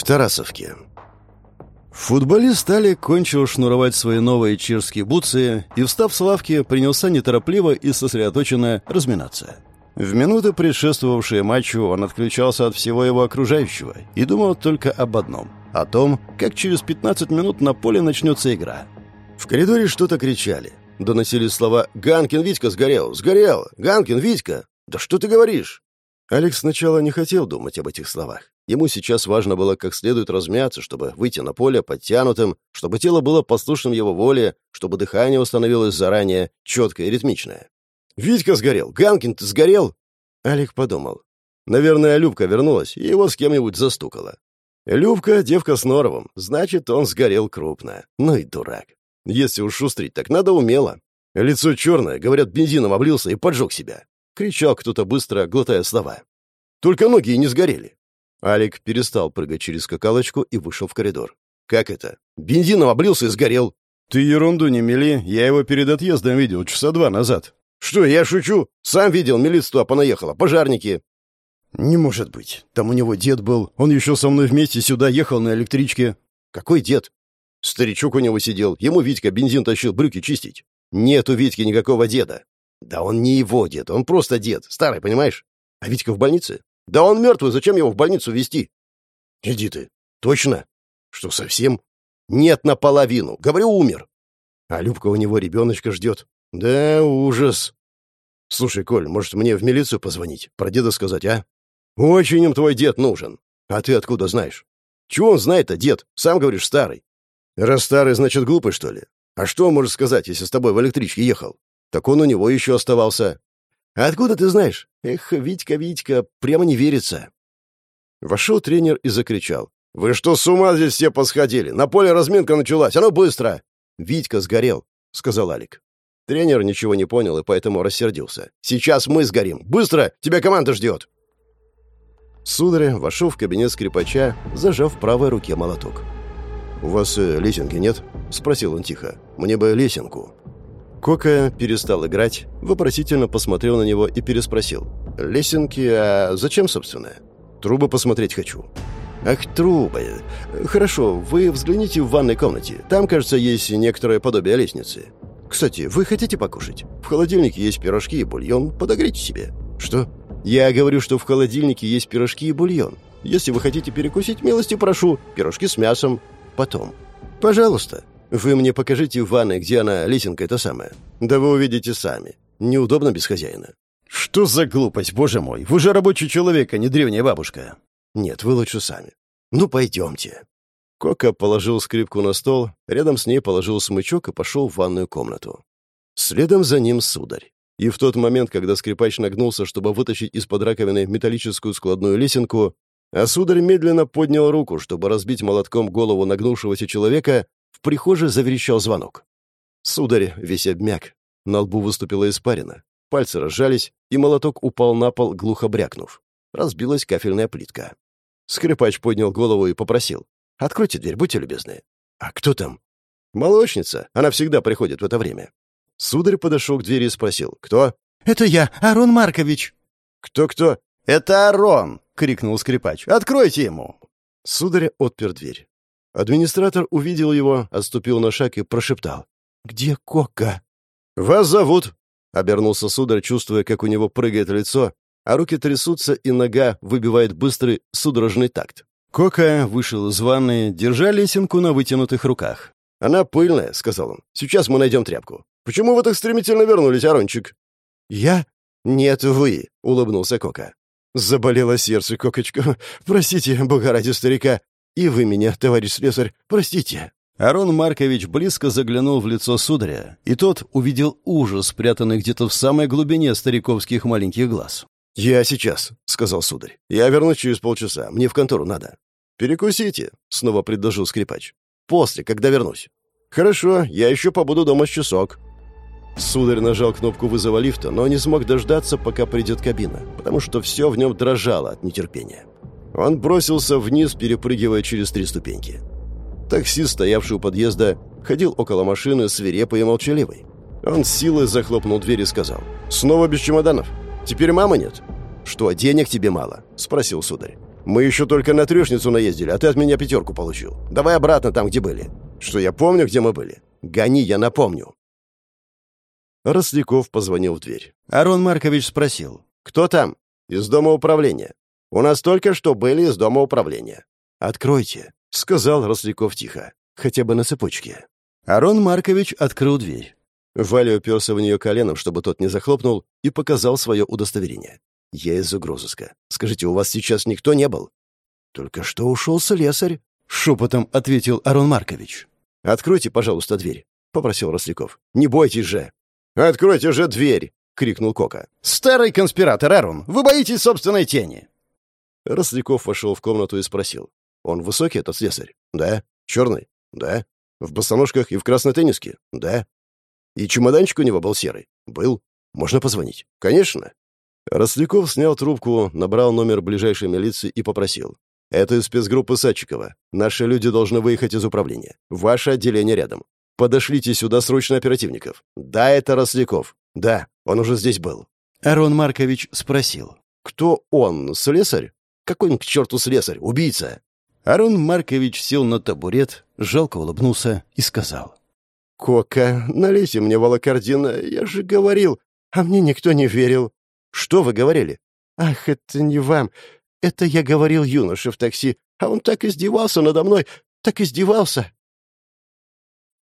В Тарасовке. Футболист Али кончил шнуровать свои новые чешские бутсы и, встав с лавки, принялся неторопливо и сосредоточенно разминаться. В минуты, предшествовавшие матчу, он отключался от всего его окружающего и думал только об одном — о том, как через 15 минут на поле начнется игра. В коридоре что-то кричали. Доносились слова «Ганкин Витька сгорел! Сгорел! Ганкин Витька! Да что ты говоришь?» Алекс сначала не хотел думать об этих словах. Ему сейчас важно было как следует размяться, чтобы выйти на поле подтянутым, чтобы тело было послушным его воле, чтобы дыхание установилось заранее четкое и ритмичное. «Витька сгорел! Ганкин, ты сгорел!» Алик подумал. Наверное, Любка вернулась и его с кем-нибудь застукала. Любка — девка с норовом, значит, он сгорел крупно. Ну и дурак. Если уж шустрить, так надо умело. Лицо черное, говорят, бензином облился и поджег себя. Кричал кто-то быстро, глотая слова. Только ноги и не сгорели. Алик перестал прыгать через скакалочку и вышел в коридор. «Как это? Бензином облился и сгорел!» «Ты ерунду не мели, я его перед отъездом видел часа два назад». «Что, я шучу? Сам видел, милиция туда понаехала, пожарники». «Не может быть. Там у него дед был. Он еще со мной вместе сюда ехал на электричке». «Какой дед?» «Старичок у него сидел. Ему Витька бензин тащил брюки чистить». «Нет у Витьки никакого деда». «Да он не его дед, он просто дед. Старый, понимаешь? А Витька в больнице?» Да он мертвый, зачем его в больницу везти? Иди ты. Точно? Что, совсем? Нет, наполовину. Говорю, умер. А Любка у него ребеночка ждет. Да, ужас. Слушай, Коль, может, мне в милицию позвонить? Про деда сказать, а? Очень им твой дед нужен. А ты откуда знаешь? Чего он знает-то, дед? Сам говоришь, старый. Раз старый, значит, глупый, что ли? А что он может сказать, если с тобой в электричке ехал? Так он у него еще оставался. «Откуда ты знаешь? Эх, Витька, Витька, прямо не верится». Вошел тренер и закричал. «Вы что, с ума здесь все посходили? На поле разминка началась, а ну быстро!» «Витька сгорел», — сказал Алик. Тренер ничего не понял и поэтому рассердился. «Сейчас мы сгорим! Быстро! Тебя команда ждет!» Сударь вошел в кабинет скрипача, зажав в правой руке молоток. «У вас э, лесенки нет?» — спросил он тихо. «Мне бы лесенку». Кока перестал играть, вопросительно посмотрел на него и переспросил. «Лесенки, а зачем, собственно?» «Трубы посмотреть хочу». «Ах, трубы. Хорошо, вы взгляните в ванной комнате. Там, кажется, есть некоторое подобие лестницы. Кстати, вы хотите покушать? В холодильнике есть пирожки и бульон. Подогрейте себе». «Что?» «Я говорю, что в холодильнике есть пирожки и бульон. Если вы хотите перекусить, милости прошу. Пирожки с мясом. Потом». «Пожалуйста». Вы мне покажите в ванной, где она, лесенка эта самая. Да вы увидите сами. Неудобно без хозяина. Что за глупость, боже мой? Вы же рабочий человек, а не древняя бабушка. Нет, вы лучше сами. Ну, пойдемте. Кока положил скрипку на стол, рядом с ней положил смычок и пошел в ванную комнату. Следом за ним сударь. И в тот момент, когда скрипач нагнулся, чтобы вытащить из-под раковины металлическую складную лесенку, а сударь медленно поднял руку, чтобы разбить молотком голову нагнувшегося человека, в прихожей заверещал звонок. Сударь весь обмяк. На лбу выступила испарина. Пальцы разжались, и молоток упал на пол, глухо брякнув. Разбилась кафельная плитка. Скрипач поднял голову и попросил. «Откройте дверь, будьте любезны». «А кто там?» «Молочница. Она всегда приходит в это время». Сударь подошел к двери и спросил. «Кто?» «Это я, Арон Маркович». «Кто-кто?» «Это Арон!» — крикнул скрипач. «Откройте ему!» Сударь отпер дверь. Администратор увидел его, отступил на шаг и прошептал. «Где Кока?» «Вас зовут?» — обернулся сударь, чувствуя, как у него прыгает лицо, а руки трясутся, и нога выбивает быстрый судорожный такт. Кока вышел из ванны, держа лесенку на вытянутых руках. «Она пыльная», — сказал он. «Сейчас мы найдем тряпку». «Почему вы так стремительно вернулись, Арончик?» «Я?» «Нет, вы», — улыбнулся Кока. Заболело сердце, Кокочка. Простите, бога ради старика. И вы меня, товарищ слесарь, простите». Арон Маркович близко заглянул в лицо сударя, и тот увидел ужас, спрятанный где-то в самой глубине стариковских маленьких глаз. «Я сейчас», — сказал сударь. «Я вернусь через полчаса. Мне в контору надо». «Перекусите», — снова предложил скрипач. «После, когда вернусь». «Хорошо, я еще побуду дома с часок». Сударь нажал кнопку вызова лифта, но не смог дождаться, пока придет кабина, потому что все в нем дрожало от нетерпения. Он бросился вниз, перепрыгивая через три ступеньки. Таксист, стоявший у подъезда, ходил около машины, свирепый и молчаливый. Он с силой захлопнул дверь и сказал. «Снова без чемоданов? Теперь мамы нет?» «Что, денег тебе мало?» — спросил сударь. Мы еще только на трешницу наездили, а ты от меня пятерку получил. Давай обратно там, где были. Что я помню, где мы были. Гони, я напомню». Росляков позвонил в дверь. Арон Маркович спросил. «Кто там?» «Из дома управления». «У нас только что были из дома управления». «Откройте», — сказал Росляков тихо. «Хотя бы на цепочке». Арон Маркович открыл дверь. Валя уперся в нее коленом, чтобы тот не захлопнул, и показал свое удостоверение. «Я из угрозыска. Скажите, у вас сейчас никто не был?» «Только что ушел слесарь», — шепотом ответил Арон Маркович. «Откройте, пожалуйста, дверь», — попросил Росляков. «Не бойтесь же». «Откройте же дверь!» — крикнул Кока. «Старый конспиратор, Арон! Вы боитесь собственной тени!» Росляков вошел в комнату и спросил. «Он высокий, этот слесарь?» «Да». «Черный?» «Да». «В босоножках и в красной тенниске?» «Да». «И чемоданчик у него был серый?» «Был». «Можно позвонить?» «Конечно». Росляков снял трубку, набрал номер ближайшей милиции и попросил. «Это из спецгруппы Садчикова. Наши люди должны выехать из управления. Ваше отделение рядом. Подошлите сюда срочно оперативников. Да, это Росляков. Да, он уже здесь был». Арон Маркович спросил. «Кто он? Слесарь? Какой он к черту слесарь? Убийца?» Арон Маркович сел на табурет, жалко улыбнулся и сказал. «Кока, налейте мне волокордина, я же говорил, а мне никто не верил». «Что вы говорили?» «Ах, это не вам. Это я говорил юноше в такси, а он так издевался надо мной, так издевался».